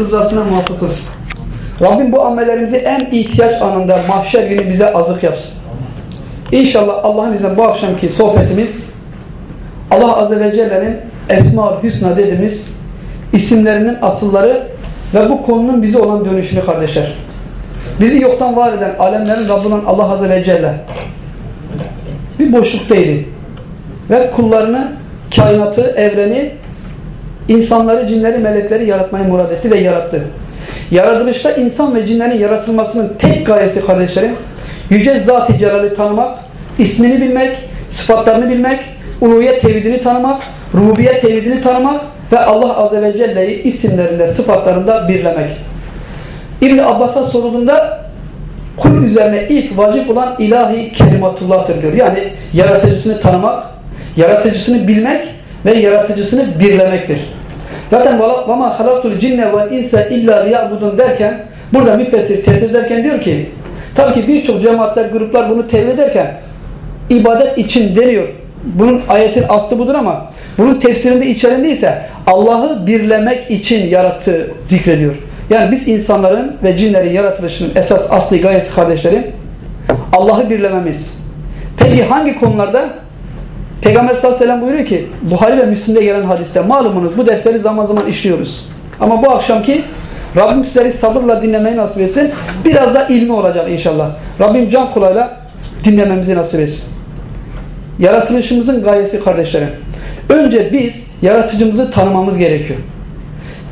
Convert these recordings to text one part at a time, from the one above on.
rızasına muvaffak kılsın. Rabbim bu amellerimizi en ihtiyaç anında mahşer günü bize azık yapsın. İnşallah Allah'ın izniyle bu akşamki sohbetimiz Allah Azze ve Celle'nin Esma-ül Hüsna dediğimiz isimlerinin asılları ve bu konunun bize olan dönüşünü kardeşler. Bizi yoktan var eden alemlerin Rabbi olan Allah Azze ve Celle bir boşluktaydı. Ve kullarını, kainatı, evreni, insanları, cinleri, melekleri yaratmayı murad etti ve yarattı. Yaratılışta insan ve cinlerin yaratılmasının tek gayesi kardeşlerim, Yüce Zat-ı Celal'i tanımak, ismini bilmek, sıfatlarını bilmek, uluhiyet tevhidini tanımak, rububiyet tevhidini tanımak ve Allah Azze ve Celle'yi isimlerinde, sıfatlarında birlemek. ibn Abbas'a sorulduğunda kul üzerine ilk vacip olan ilahi kelimatullah'tır diyor. Yani yaratıcısını tanımak, yaratıcısını bilmek ve yaratıcısını birlemektir. Zaten وَمَا خَلَقْتُ الْجِنَّ وَالْاِنْسَ اِلَّا لِيَعْبُدُونَ derken burada müfessir tefsir ederken diyor ki tabii ki birçok cemaatler, gruplar bunu tevhid ederken ibadet için deniyor. Bunun ayetin aslı budur ama bunun tefsirinde içerisinde ise Allah'ı birlemek için yarattığı zikrediyor. Yani biz insanların ve cinlerin yaratılışının esas aslı gayesi kardeşlerim Allah'ı birlememiz. Peki hangi konularda? Peygamber sallallahu aleyhi ve sellem buyuruyor ki Buhari ve Müslim'de gelen hadiste malumunuz bu dersleri zaman zaman işliyoruz. Ama bu akşamki Rabbim sizleri sabırla dinlemeyi nasip etsin. Biraz da ilmi olacak inşallah. Rabbim can kulağıyla dinlememizi nasip etsin. Yaratılışımızın gayesi kardeşlerim. Önce biz yaratıcımızı tanımamız gerekiyor.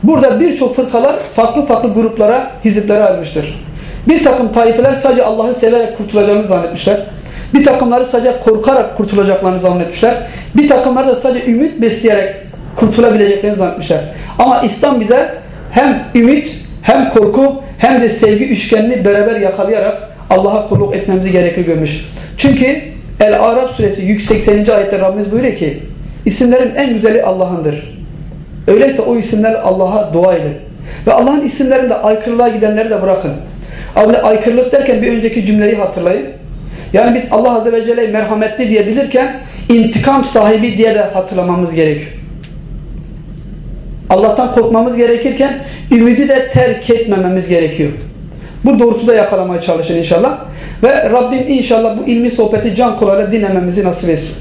Burada birçok fırkalar farklı farklı gruplara, hiziplere ayrılmıştır. Bir takım taifeler sadece Allah'ı severek kurtulacağını zannetmişler. Bir takımları sadece korkarak kurtulacaklarını zannetmişler. Bir takımları da sadece ümit besleyerek kurtulabileceklerini zannetmişler. Ama İslam bize hem ümit hem korku hem de sevgi üçgenini beraber yakalayarak Allah'a kulluk etmemizi gerekli görmüş. Çünkü El-Arab suresi 180. ayette Rabbimiz buyuruyor ki isimlerin en güzeli Allah'ındır. Öyleyse o isimler Allah'a dua edin. Ve Allah'ın isimlerinde aykırılığa gidenleri de bırakın. Aykırılık derken bir önceki cümleyi hatırlayın. Yani biz Allah Azze ve Celle'yi merhametli diyebilirken intikam sahibi diye de hatırlamamız gerekiyor. Allah'tan korkmamız gerekirken ümidi de terk etmememiz gerekiyor. Bu doğrultuda yakalamaya çalışın inşallah. Ve Rabbim inşallah bu ilmi sohbeti can kulağıyla dinlememizi nasip etsin.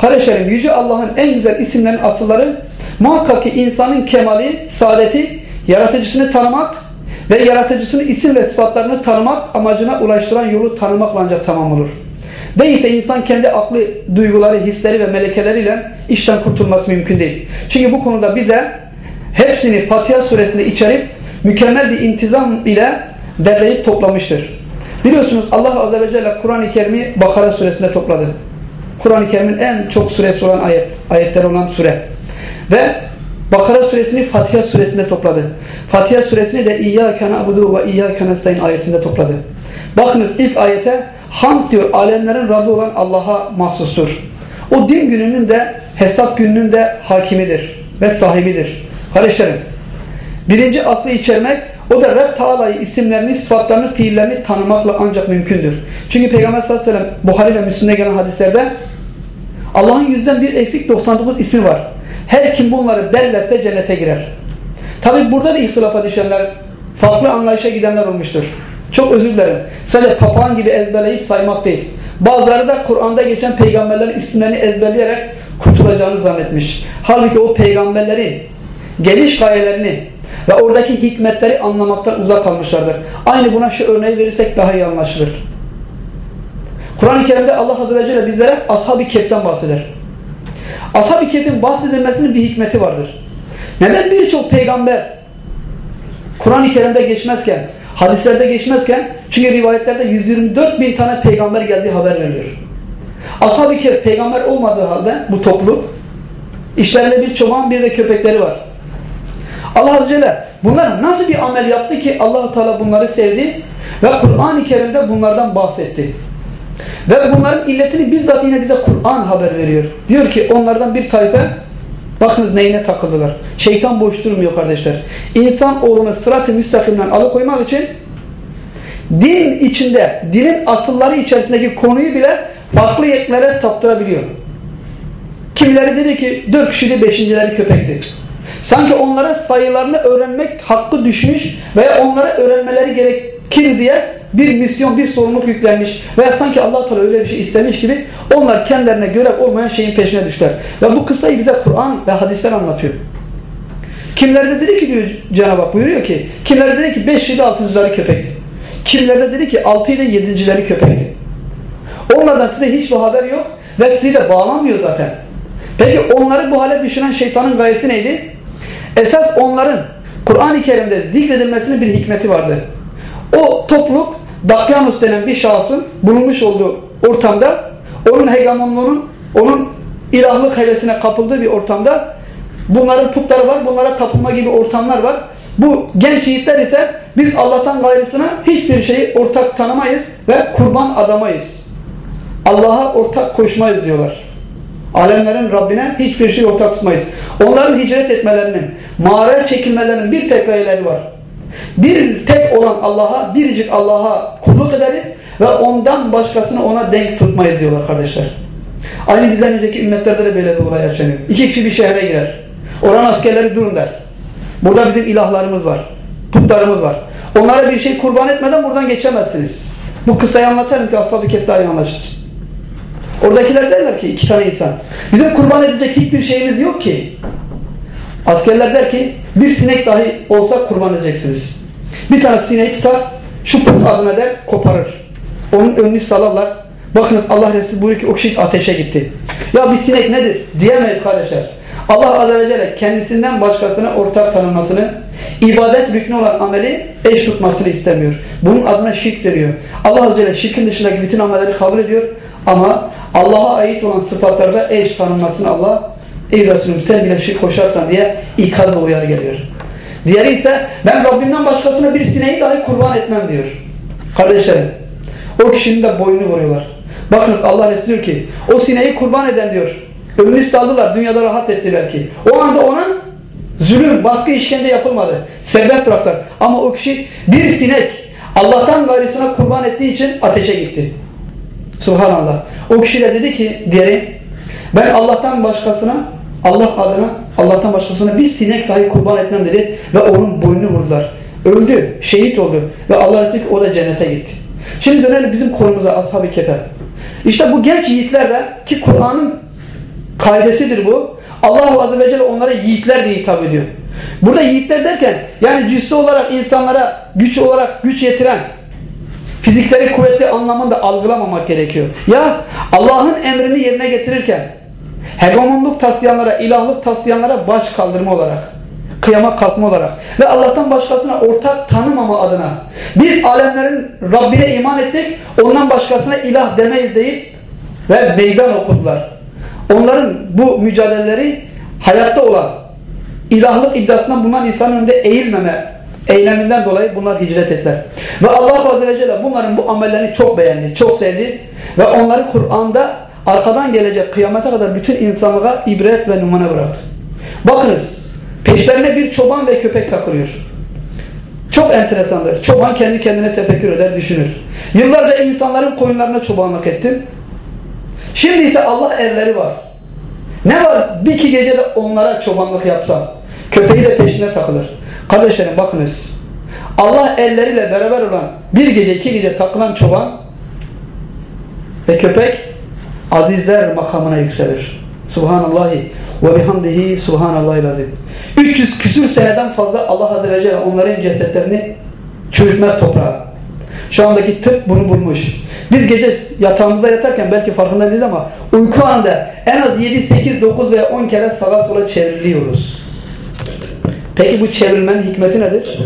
Kardeşlerim Yüce Allah'ın en güzel isimlerin asılları muhakkak ki insanın kemali, saadeti, yaratıcısını tanımak ve yaratıcısının isim ve sıfatlarını tanımak amacına ulaştıran yolu tanımakla ancak tamam olur. Değilse insan kendi aklı, duyguları, hisleri ve melekeleriyle işten kurtulması mümkün değil. Çünkü bu konuda bize hepsini Fatiha suresinde içerip mükemmel bir intizam ile derleyip toplamıştır. Biliyorsunuz Allah Azze ve Celle Kur'an-ı Kerim'i Bakara suresinde topladı. Kur'an-ı Kerim'in en çok suresi olan ayet, ayetler olan sure. Ve Bakara suresini Fatiha suresinde topladı. Fatiha suresini de İyyâke na'budu ve İyyâke nestaîn ayetinde topladı. Bakınız ilk ayete hamd diyor alemlerin Rabbi olan Allah'a mahsustur. O din gününün de hesap gününün de hakimidir ve sahibidir. Kardeşlerim birinci aslı içermek o da Rab Teala'yı isimlerini, sıfatlarını, fiillerini tanımakla ancak mümkündür. Çünkü Peygamber sallallahu aleyhi ve sellem Buhari ve Müslim'de gelen hadislerde Allah'ın yüzden bir eksik 99 ismi var. Her kim bunları bellerse cennete girer. Tabi burada da ihtilafa düşenler, farklı anlayışa gidenler olmuştur. Çok özür dilerim. Sadece papağan gibi ezberleyip saymak değil. Bazıları da Kur'an'da geçen peygamberlerin isimlerini ezberleyerek kurtulacağını zannetmiş. Halbuki o peygamberlerin geliş gayelerini ve oradaki hikmetleri anlamaktan uzak kalmışlardır. Aynı buna şu örneği verirsek daha iyi anlaşılır. Kur'an-ı Kerim'de Allah Azze ve Celle bizlere Ashab-ı Kehf'ten bahseder. Ashab-ı Kehf'in bahsedilmesinin bir hikmeti vardır. Neden birçok peygamber Kur'an-ı Kerim'de geçmezken, hadislerde geçmezken, çünkü rivayetlerde 124 bin tane peygamber geldiği haber veriliyor. Ashab-ı Kehf peygamber olmadığı halde bu toplu, işlerinde bir çoban bir de köpekleri var. Allah Azze Celle bunlar nasıl bir amel yaptı ki allah Teala bunları sevdi ve Kur'an-ı Kerim'de bunlardan bahsetti. Ve bunların illetini bizzat yine bize Kur'an haber veriyor. Diyor ki onlardan bir tayfa bakınız neyine takıldılar. Şeytan boş durmuyor kardeşler. İnsan oğlunu sırat-ı müstakimden alıkoymak için din içinde, dinin asılları içerisindeki konuyu bile farklı yetlere saptırabiliyor. Kimileri dedi ki dört kişiydi beşincileri köpekti. Sanki onlara sayılarını öğrenmek hakkı düşmüş veya onlara öğrenmeleri gerekir diye bir misyon, bir sorumluluk yüklenmiş veya sanki Allah Teala öyle bir şey istemiş gibi onlar kendilerine görev olmayan şeyin peşine düşler. Ve bu kıssayı bize Kur'an ve hadisler anlatıyor. Kimlerde dedi ki diyor Cenab-ı Hak buyuruyor ki kimlerde dedi ki 5 7 6.ları köpekti. Kimlerde dedi ki 6 ile 7.leri köpekti. Onlardan size hiçbir haber yok ve sizi bağlanmıyor zaten. Peki onları bu hale düşünen şeytanın gayesi neydi? Esas onların Kur'an-ı Kerim'de zikredilmesinin bir hikmeti vardı. O topluluk Dakyanus denen bir şahsın bulunmuş olduğu ortamda onun hegemonluğunun, onun ilahlık hevesine kapıldığı bir ortamda bunların putları var, bunlara tapınma gibi ortamlar var. Bu genç yiğitler ise biz Allah'tan gayrısına hiçbir şeyi ortak tanımayız ve kurban adamayız. Allah'a ortak koşmayız diyorlar. Alemlerin Rabbine hiçbir şey ortak tutmayız. Onların hicret etmelerinin, mağaraya çekilmelerinin bir tek gayeleri var. Bir tek olan Allah'a, biricik Allah'a kulluk ederiz ve ondan başkasını ona denk tutmayız diyorlar kardeşler. Aynı bizden önceki ümmetlerde de böyle bir olay yaşanıyor. İki kişi bir şehre girer. Oran askerleri durun der. Burada bizim ilahlarımız var. Putlarımız var. Onlara bir şey kurban etmeden buradan geçemezsiniz. Bu kısayı anlatarım ki Ashab-ı Kefta'yı anlaşırsın. Oradakiler derler ki iki tane insan. Bizim kurban edecek hiçbir şeyimiz yok ki. Askerler der ki bir sinek dahi olsa kurban edeceksiniz. Bir tane sineği tutar şu put adına der koparır. Onun önünü salarlar. Bakınız Allah Resulü buyuruyor ki o kişi ateşe gitti. Ya bir sinek nedir? Diyemeyiz kardeşler. Allah Azze ve Celle kendisinden başkasına ortak tanınmasını, ibadet rüknü olan ameli eş tutmasını istemiyor. Bunun adına şirk deniyor. Allah Azze ve Celle şirkin dışındaki bütün amelleri kabul ediyor ama Allah'a ait olan sıfatlarda eş tanınmasını Allah ey Resulüm sen bile şirk koşarsan diye ikaz ve uyarı geliyor. Diğeri ise ben Rabbimden başkasına bir sineği dahi kurban etmem diyor. Kardeşlerim o kişinin de boynunu vuruyorlar. Bakınız Allah Resulü diyor ki o sineği kurban eden diyor Ömrünü saldılar. Dünyada rahat ettiler ki. O anda ona zulüm, baskı, işkence yapılmadı. Serbest bıraktılar. Ama o kişi bir sinek Allah'tan gayrısına kurban ettiği için ateşe gitti. Subhanallah. O kişi de dedi ki diğeri ben Allah'tan başkasına Allah adına Allah'tan başkasına bir sinek dahi kurban etmem dedi ve onun boynunu vurdular. Öldü, şehit oldu ve Allah etti o da cennete gitti. Şimdi dönelim bizim konumuza Ashab-ı Kefe. İşte bu genç yiğitler ki Kur'an'ın kaidesidir bu. Allah Azze ve Celle onlara yiğitler diye hitap ediyor. Burada yiğitler derken yani cüssü olarak insanlara güç olarak güç yetiren fizikleri kuvvetli anlamında algılamamak gerekiyor. Ya Allah'ın emrini yerine getirirken hegemonluk taslayanlara, ilahlık taslayanlara baş kaldırma olarak kıyama kalkma olarak ve Allah'tan başkasına ortak tanımama adına biz alemlerin Rabbine iman ettik ondan başkasına ilah demeyiz deyip ve meydan okudular. Onların bu mücadeleleri hayatta olan ilahlık iddiasından bulunan insanın önünde eğilmeme eyleminden dolayı bunlar hicret ettiler. Ve Allah Azze ve Celle bunların bu amellerini çok beğendi, çok sevdi ve onları Kur'an'da arkadan gelecek kıyamete kadar bütün insanlığa ibret ve numune bıraktı. Bakınız peşlerine bir çoban ve köpek takılıyor. Çok enteresandır. Çoban kendi kendine tefekkür eder, düşünür. Yıllarca insanların koyunlarına çobanlık ettim. Şimdi ise Allah evleri var. Ne var? Bir iki gece de onlara çobanlık yapsam. Köpeği de peşine takılır. Kardeşlerim bakınız. Allah elleriyle beraber olan bir gece iki gece takılan çoban ve köpek azizler makamına yükselir. Subhanallahi ve bihamdihi subhanallahil azim. 300 küsür seneden fazla Allah Azze ve Celle onların cesetlerini çürütmez toprağa. Şu andaki tıp bunu bulmuş. Biz gece yatağımızda yatarken belki farkında değiliz ama uyku anında en az 7, 8, 9 veya 10 kere sağa sola çevriliyoruz. Peki bu çevrilmenin hikmeti nedir?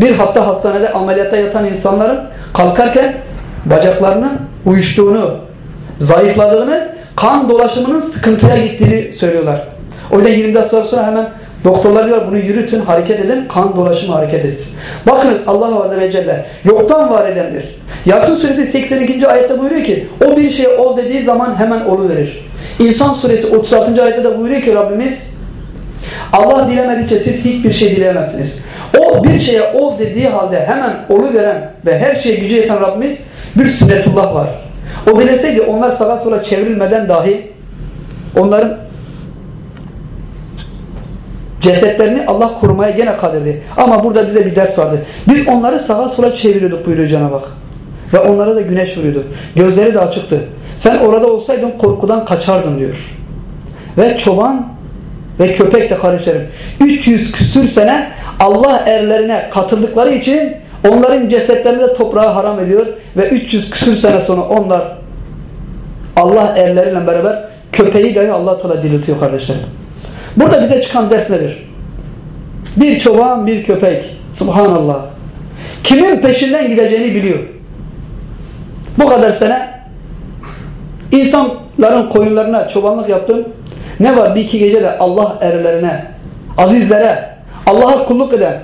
Bir hafta hastanede ameliyatta yatan insanların kalkarken bacaklarının uyuştuğunu, zayıfladığını, kan dolaşımının sıkıntıya gittiğini söylüyorlar. O yüzden 24 saat sonra hemen Doktorlar diyor bunu yürütün, hareket edin, kan dolaşımı hareket etsin. Bakınız Allah Azze ve Celle yoktan var edendir. Yasin suresi 82. ayette buyuruyor ki o bir şey ol dediği zaman hemen olu verir. İnsan suresi 36. ayette de buyuruyor ki Rabbimiz Allah dilemedikçe siz hiçbir şey dileyemezsiniz. O bir şeye ol dediği halde hemen olu veren ve her şeye gücü yeten Rabbimiz bir sünnetullah var. O dileseydi onlar sağa sola çevrilmeden dahi onların Cesetlerini Allah korumaya gene kadirdi. Ama burada bize bir ders vardı. Biz onları sağa sola çeviriyorduk buyuruyor Cenab-ı Hak. Ve onlara da güneş vuruyordu. Gözleri de açıktı. Sen orada olsaydın korkudan kaçardın diyor. Ve çoban ve köpek de kardeşlerim 300 küsür sene Allah erlerine katıldıkları için onların cesetlerini de toprağa haram ediyor ve 300 küsür sene sonra onlar Allah erleriyle beraber köpeği dahi Allah Teala diriltiyor kardeşlerim. Burada bize çıkan ders nedir? Bir çoban, bir köpek. Subhanallah. Kimin peşinden gideceğini biliyor. Bu kadar sene insanların koyunlarına çobanlık yaptım. Ne var bir iki gece de Allah erlerine, azizlere, Allah'a kulluk eden,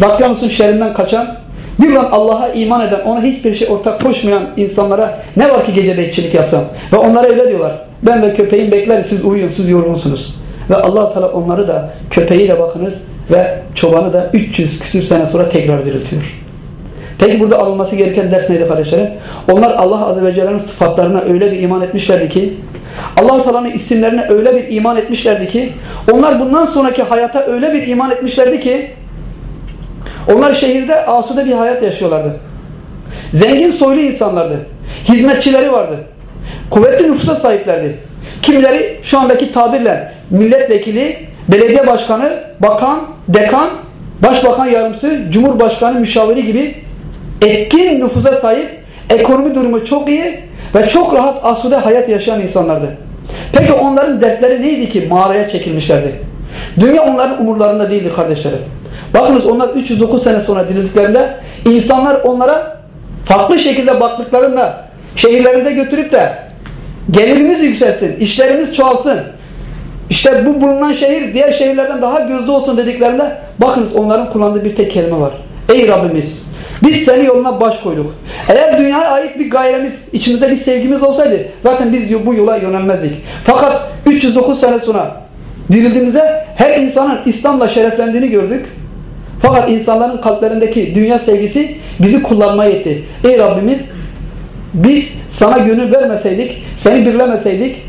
Dakyanus'un şerrinden kaçan, bir an Allah'a iman eden, ona hiçbir şey ortak koşmayan insanlara ne var ki gece bekçilik yapsam? Ve onlara öyle diyorlar. Ben ve köpeğim bekler, siz uyuyun, siz yorgunsunuz. Ve allah Teala onları da, köpeği de bakınız ve çobanı da 300 küsür sene sonra tekrar diriltiyor. Peki burada alınması gereken ders neydi kardeşlerim? Onlar Allah Azze ve Celle'nin sıfatlarına öyle bir iman etmişlerdi ki Allah-u Teala'nın isimlerine öyle bir iman etmişlerdi ki onlar bundan sonraki hayata öyle bir iman etmişlerdi ki onlar şehirde asude bir hayat yaşıyorlardı. Zengin soylu insanlardı. Hizmetçileri vardı. Kuvvetli nüfusa sahiplerdi. Kimileri şu andaki tabirle milletvekili, belediye başkanı, bakan, dekan, başbakan yardımcısı, cumhurbaşkanı müşaviri gibi etkin nüfusa sahip, ekonomi durumu çok iyi ve çok rahat asude hayat yaşayan insanlardı. Peki onların dertleri neydi ki mağaraya çekilmişlerdi? Dünya onların umurlarında değildi kardeşlerim. Bakınız onlar 309 sene sonra dirildiklerinde insanlar onlara farklı şekilde baktıklarında şehirlerimize götürüp de gelirimiz yükselsin, işlerimiz çoğalsın. İşte bu bulunan şehir diğer şehirlerden daha gözde olsun dediklerinde bakınız onların kullandığı bir tek kelime var. Ey Rabbimiz biz seni yoluna baş koyduk. Eğer dünyaya ait bir gayremiz, içimizde bir sevgimiz olsaydı zaten biz bu yola yönelmezdik. Fakat 309 sene sonra dirildiğimizde her insanın İslam'la şereflendiğini gördük. Fakat insanların kalplerindeki dünya sevgisi bizi kullanmaya yetti. Ey Rabbimiz biz sana gönül vermeseydik, seni birlemeseydik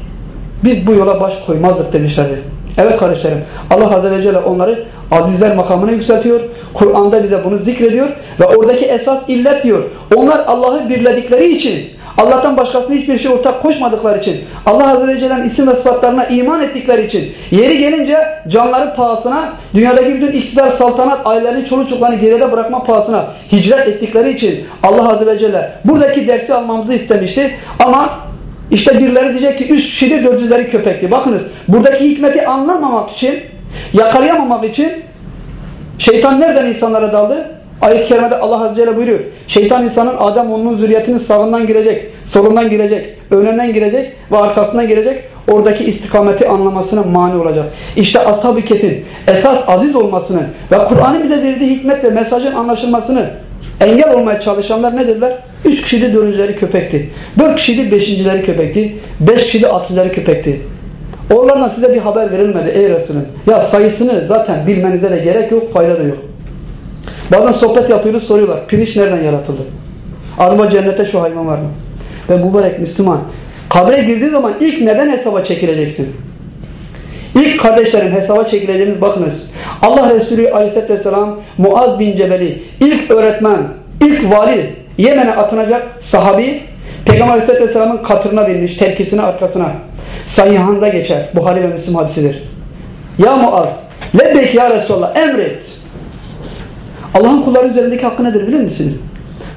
biz bu yola baş koymazdık demişlerdi. Evet kardeşlerim Allah Azze ve Celle onları azizler makamına yükseltiyor. Kur'an'da bize bunu zikrediyor ve oradaki esas illet diyor. Onlar Allah'ı birledikleri için Allah'tan başkasına hiçbir şey ortak koşmadıkları için, Allah Azze ve Celle'nin isim ve sıfatlarına iman ettikleri için, yeri gelince canları pahasına, dünyadaki bütün iktidar, saltanat, ailelerini, çoluk çocuklarını geride bırakma pahasına hicret ettikleri için Allah Azze ve Celle buradaki dersi almamızı istemişti. Ama işte birileri diyecek ki üç kişidir, dördüncüleri köpekti. Bakınız buradaki hikmeti anlamamak için, yakalayamamak için şeytan nereden insanlara daldı? Ayet-i Kerime'de Allah Azze ve Celle buyuruyor. Şeytan insanın Adem onun zürriyetinin sağından girecek, solundan girecek, önünden girecek ve arkasından girecek. Oradaki istikameti anlamasına mani olacak. İşte Ashab-ı esas aziz olmasını ve Kur'an'ın bize verdiği hikmet ve mesajın anlaşılmasını engel olmaya çalışanlar ne dediler? Üç kişiydi dördüncüleri köpekti. Dört kişiydi beşincileri köpekti. Beş kişiydi altıncıları köpekti. Oralardan size bir haber verilmedi ey Resulüm. Ya sayısını zaten bilmenize de gerek yok, fayda da yok. Bazen sohbet yapıyoruz soruyorlar. Pirinç nereden yaratıldı? Acaba cennete şu hayvan var mı? Ve mübarek Müslüman kabre girdiği zaman ilk neden hesaba çekileceksin? İlk kardeşlerim hesaba çekileceğiniz bakınız. Allah Resulü Aleyhisselatü Vesselam Muaz bin Cebeli ilk öğretmen, ilk vali Yemen'e atınacak sahabi Peygamber Aleyhisselatü Vesselam'ın katırına binmiş, terkisine arkasına. Sayıhanda geçer. Buhari ve Müslüm hadisidir. Ya Muaz, lebbek ya Resulallah emret. Allah'ın kulları üzerindeki hakkı nedir bilir misiniz?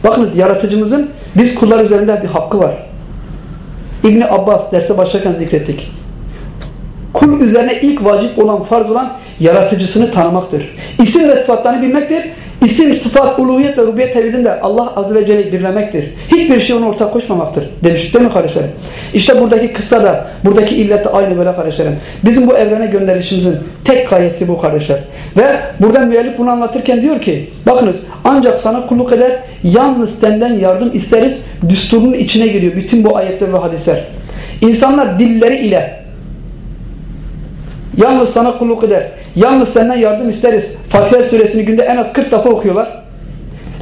Bakınız yaratıcımızın biz kullar üzerinde bir hakkı var. İbni Abbas derse başlarken zikrettik. Kul üzerine ilk vacip olan, farz olan yaratıcısını tanımaktır. İsim ve sıfatlarını bilmektir. İsim, sıfat, uluhiyet ve rubiyet tevhidinde Allah Azze ve Celle birlemektir. Hiçbir şey ona ortak koşmamaktır. Demiş değil mi kardeşlerim? İşte buradaki kıssa da, buradaki illet de aynı böyle kardeşlerim. Bizim bu evrene gönderişimizin tek gayesi bu kardeşler. Ve buradan müellif bunu anlatırken diyor ki, bakınız ancak sana kulluk eder, yalnız senden yardım isteriz, düsturun içine giriyor bütün bu ayetler ve hadisler. İnsanlar dilleri ile Yalnız sana kulluk eder. Yalnız senden yardım isteriz. Fatiha suresini günde en az 40 defa okuyorlar.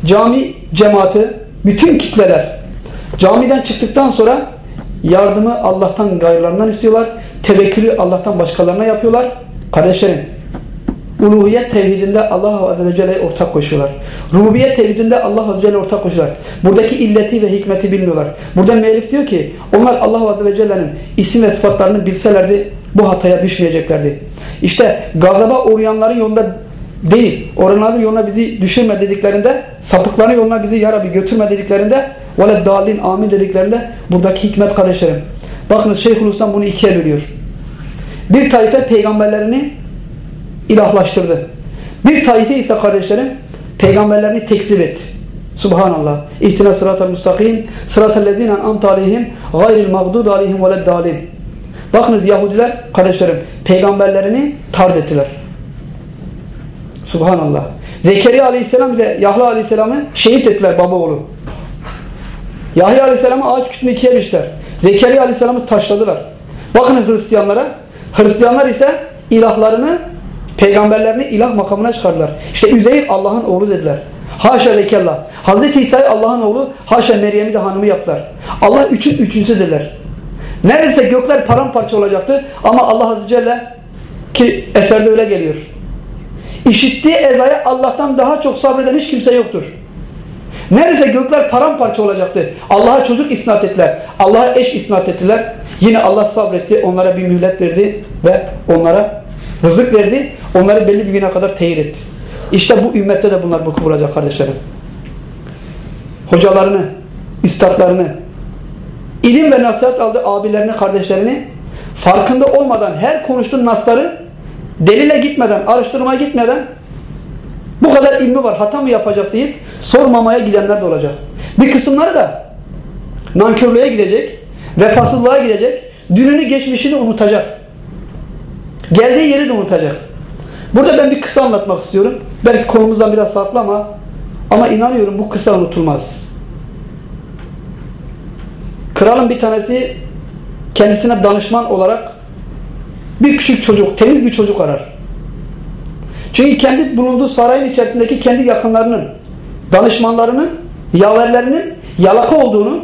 Cami cemaati, bütün kitleler camiden çıktıktan sonra yardımı Allah'tan gayrılarından istiyorlar. Tevekkülü Allah'tan başkalarına yapıyorlar. Kardeşlerim Uluhiyet tevhidinde Allah Azze ve Celle'ye ortak koşuyorlar. Rububiyet tevhidinde Allah Azze ve Celle'ye ortak koşuyorlar. Buradaki illeti ve hikmeti bilmiyorlar. Burada müellif diyor ki onlar Allah Azze ve Celle'nin isim ve sıfatlarını bilselerdi bu hataya düşmeyeceklerdi. İşte gazaba uğrayanların yolunda değil, oranların yoluna bizi düşürme dediklerinde, sapıkların yoluna bizi yarabi götürme dediklerinde, vele dalin amin dediklerinde buradaki hikmet kardeşlerim. Bakınız Şeyhülislam bunu ikiye bölüyor. Bir taife peygamberlerini ilahlaştırdı. Bir taife ise kardeşlerim peygamberlerini tekzip etti. Subhanallah. İhtina sıratel müstakim sıratel lezine amta aleyhim gayril mağdud aleyhim veleddalin. Bakınız Yahudiler kardeşlerim peygamberlerini tard ettiler. Subhanallah. Zekeriya aleyhisselam ile Yahya aleyhisselamı şehit ettiler baba oğlu. Yahya aleyhisselamı ağaç kütüğünü ikiye düştüler. Zekeriya aleyhisselamı taşladılar. Bakın Hristiyanlara. Hristiyanlar ise ilahlarını Peygamberlerini ilah makamına çıkardılar. İşte Üzeyir Allah'ın oğlu dediler. Haşa ve kella. Hazreti İsa'yı Allah'ın oğlu, haşa Meryem'i de hanımı yaptılar. Allah üçün üçüncüsü dediler. Neredeyse gökler paramparça olacaktı ama Allah Azze Celle ki eserde öyle geliyor. İşittiği ezaya Allah'tan daha çok sabreden hiç kimse yoktur. Neredeyse gökler paramparça olacaktı. Allah'a çocuk isnat ettiler. Allah'a eş isnat ettiler. Yine Allah sabretti. Onlara bir mühlet verdi ve onlara Rızık verdi. Onları belli bir güne kadar teyir etti. İşte bu ümmette de bunlar vuku bulacak kardeşlerim. Hocalarını, üstadlarını, ilim ve nasihat aldı abilerini, kardeşlerini farkında olmadan her konuştuğun nasları delile gitmeden, araştırmaya gitmeden bu kadar ilmi var hata mı yapacak deyip sormamaya gidenler de olacak. Bir kısımları da nankörlüğe gidecek, vefasızlığa gidecek, dününü geçmişini unutacak. Geldiği yeri de unutacak. Burada ben bir kısa anlatmak istiyorum. Belki konumuzdan biraz farklı ama ama inanıyorum bu kısa unutulmaz. Kralın bir tanesi kendisine danışman olarak bir küçük çocuk, temiz bir çocuk arar. Çünkü kendi bulunduğu sarayın içerisindeki kendi yakınlarının, danışmanlarının, yaverlerinin yalaka olduğunu,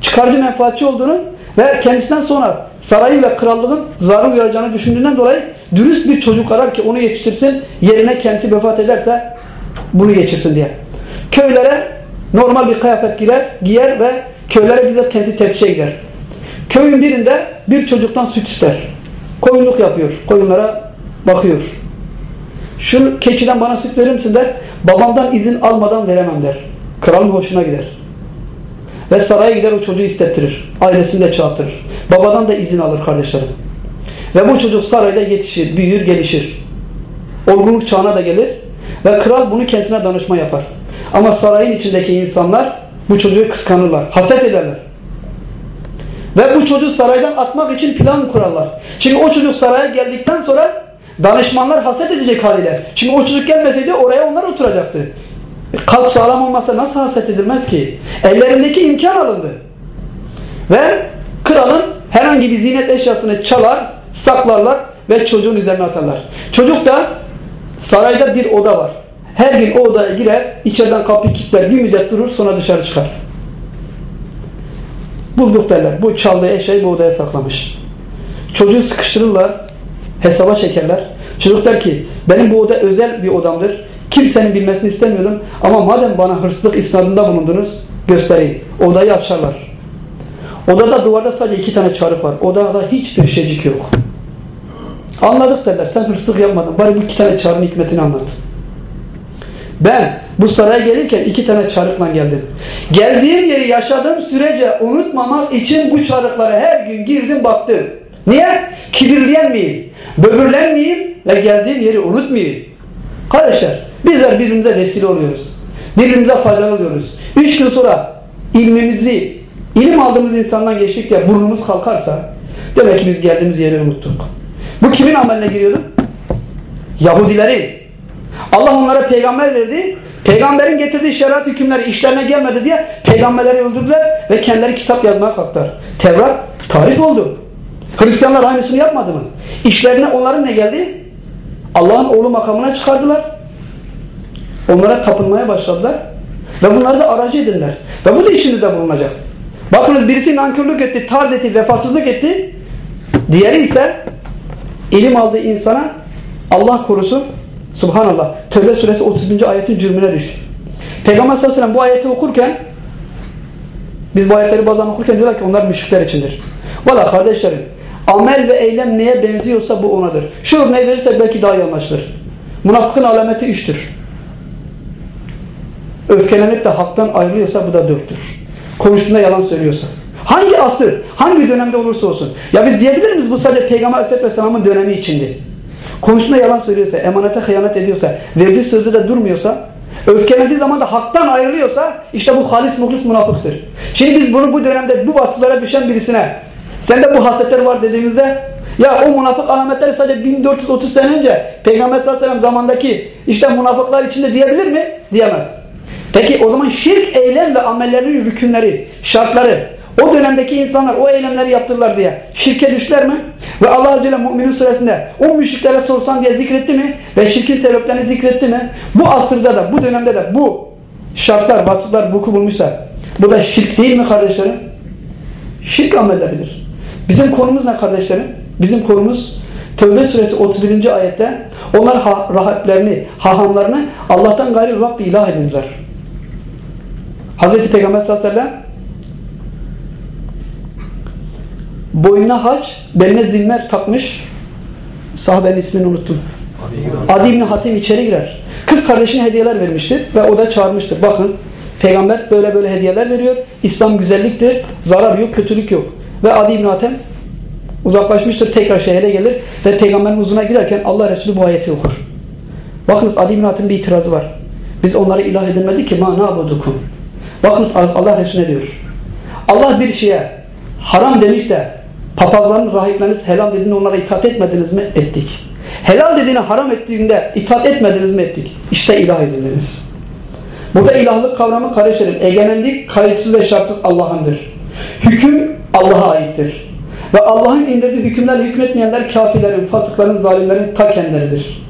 çıkarcı menfaatçi olduğunu ve kendisinden sonra sarayın ve krallığın zarar uyaracağını düşündüğünden dolayı dürüst bir çocuk arar ki onu yetiştirsin. Yerine kendisi vefat ederse bunu geçirsin diye. Köylere normal bir kıyafet giyer, giyer ve köylere bize temsil tefşe gider. Köyün birinde bir çocuktan süt ister. Koyunluk yapıyor. Koyunlara bakıyor. Şu keçiden bana süt verir misin der. Babamdan izin almadan veremem der. Kralın hoşuna gider. Ve saraya gider o çocuğu istettirir. Ailesini de çağırtırır. Babadan da izin alır kardeşlerim. Ve bu çocuk sarayda yetişir, büyür, gelişir. Olgunluk çağına da gelir. Ve kral bunu kendisine danışma yapar. Ama sarayın içindeki insanlar bu çocuğu kıskanırlar. Haset ederler. Ve bu çocuğu saraydan atmak için plan kurarlar. Çünkü o çocuk saraya geldikten sonra danışmanlar haset edecek haliyle. Çünkü o çocuk gelmeseydi oraya onlar oturacaktı. Kalp sağlam olmasa nasıl haset edilmez ki? Ellerindeki imkan alındı. Ve kralın herhangi bir zinet eşyasını çalar, saklarlar ve çocuğun üzerine atarlar. Çocuk da sarayda bir oda var. Her gün o odaya girer, içeriden kapıyı kilitler, bir müddet durur sonra dışarı çıkar. Bulduk derler. Bu çaldığı eşyayı bu odaya saklamış. Çocuğu sıkıştırırlar, hesaba çekerler. Çocuk der ki benim bu oda özel bir odamdır. Kimsenin bilmesini istemiyordum. Ama madem bana hırsızlık isnadında bulundunuz göstereyim. Odayı açarlar. Odada duvarda sadece iki tane çarık var. Odada hiçbir şeycik yok. Anladık derler. Sen hırsızlık yapmadın. Bari bu iki tane çarın hikmetini anlat. Ben bu saraya gelirken iki tane çarıkla geldim. Geldiğim yeri yaşadığım sürece unutmamak için bu çarıklara her gün girdim baktım. Niye? Kibirlenmeyeyim, böbürlenmeyeyim ve geldiğim yeri unutmayayım. Kardeşler bizler birbirimize vesile oluyoruz. Birbirimize faydalı oluyoruz. Üç gün sonra ilmimizi, ilim aldığımız insandan geçtik de burnumuz kalkarsa demek ki biz geldiğimiz yeri unuttuk. Bu kimin ameline giriyordu? Yahudilerin. Allah onlara peygamber verdi. Peygamberin getirdiği şeriat hükümleri işlerine gelmedi diye peygamberleri öldürdüler ve kendileri kitap yazmaya kalktılar. Tevrat tarif oldu. Hristiyanlar aynısını yapmadı mı? İşlerine onların ne geldi? Allah'ın oğlu makamına çıkardılar. Onlara tapınmaya başladılar. Ve bunları da aracı edinler. Ve bu da içinizde bulunacak. Bakınız birisi nankörlük etti, tard etti, vefasızlık etti. Diğeri ise ilim aldığı insana Allah korusun Subhanallah. Tövbe suresi 30. ayetin cürmüne düştü. Peygamber sallallahu bu ayeti okurken biz bu ayetleri bazen okurken diyorlar ki onlar müşrikler içindir. Valla kardeşlerim amel ve eylem neye benziyorsa bu onadır. Şu örneği verirsek belki daha iyi anlaşılır. Münafıkın alameti üçtür. Öfkelenip de haktan ayrılıyorsa bu da dörttür. Konuştuğunda yalan söylüyorsa. Hangi asır, hangi dönemde olursa olsun. Ya biz diyebilir miyiz bu sadece Peygamber Aleyhisselam'ın dönemi içindi. Konuştuğunda yalan söylüyorsa, emanete hıyanet ediyorsa, verdiği sözde de durmuyorsa, öfkelendiği zaman da haktan ayrılıyorsa işte bu halis muhlis münafıktır. Şimdi biz bunu bu dönemde bu vasıflara düşen birisine sende bu hasletler var dediğimizde ya o münafık alametleri sadece 1430 sene önce Peygamber sallallahu aleyhi ve sellem zamandaki işte münafıklar içinde diyebilir mi? Diyemez. Peki o zaman şirk eylem ve amellerinin rükünleri, şartları o dönemdeki insanlar o eylemleri yaptılar diye şirke düştüler mi? Ve Allah ve Müminin suresinde o müşriklere sorsan diye zikretti mi? Ve şirkin sebeplerini zikretti mi? Bu asırda da bu dönemde de bu şartlar, vasıflar vuku bulmuşsa bu da şirk değil mi kardeşlerim? Şirk amelleridir. Bizim konumuz ne kardeşlerim? Bizim konumuz Tevbe suresi 31. ayette onlar ha rahiplerini, hahamlarını Allah'tan gayri Rabbi ilah edindiler. Hz. Peygamber sallallahu aleyhi ve sellem boynuna haç, beline zimmer takmış. Sahabenin ismini unuttum. Adi İbni Hatim içeri girer. Kız kardeşine hediyeler vermiştir ve o da çağırmıştır. Bakın Peygamber böyle böyle hediyeler veriyor. İslam güzelliktir. Zarar yok, kötülük yok. Ve Adi İbni Hatim uzaklaşmıştır. Tekrar şehre gelir ve Peygamberin huzuruna giderken Allah Resulü bu ayeti okur. Bakınız Adi İbni Hatim bir itirazı var. Biz onları ilah edilmedik ki ma nabudukum. Bakınız Allah Resulü ne diyor? Allah bir şeye haram demişse papazların, rahipleriniz helal dediğinde onlara itaat etmediniz mi? Ettik. Helal dediğini haram ettiğinde itaat etmediniz mi? Ettik. İşte ilah edildiniz. Burada ilahlık kavramı kardeşlerim. Egemenlik kayıtsız ve şartsız Allah'ındır. Hüküm Allah'a aittir. Ve Allah'ın indirdiği hükümlerle hükmetmeyenler kafirlerin, fasıkların, zalimlerin ta kendileridir.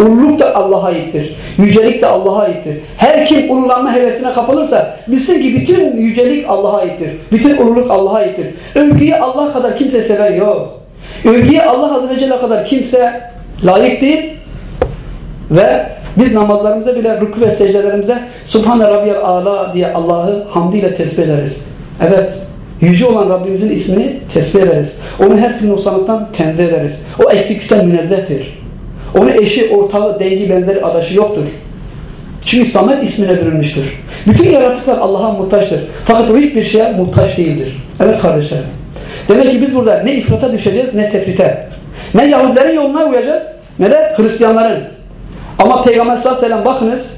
Ululuk da Allah'a aittir. Yücelik de Allah'a aittir. Her kim ululanma hevesine kapılırsa bilsin ki bütün yücelik Allah'a aittir. Bütün ululuk Allah'a aittir. Övgüyü Allah kadar kimse sever yok. Övgüye Allah Azze ve Celle kadar kimse layık değil. Ve biz namazlarımızda bile ruku ve secdelerimize Subhane Rabbiyel Ala diye Allah'ı hamdiyle tesbih ederiz. Evet. Yüce olan Rabbimizin ismini tesbih ederiz. Onu her türlü noksanlıktan tenzih ederiz. O eksiklikten münezzehtir. Onun eşi, ortağı, dengi, benzeri, adaşı yoktur. Çünkü Samet ismine bürünmüştür. Bütün yaratıklar Allah'a muhtaçtır. Fakat o hiçbir şeye muhtaç değildir. Evet kardeşlerim. Demek ki biz burada ne ifrata düşeceğiz ne tefrite. Ne Yahudilerin yoluna uyacağız ne de Hristiyanların. Ama Peygamber sallallahu aleyhi ve sellem bakınız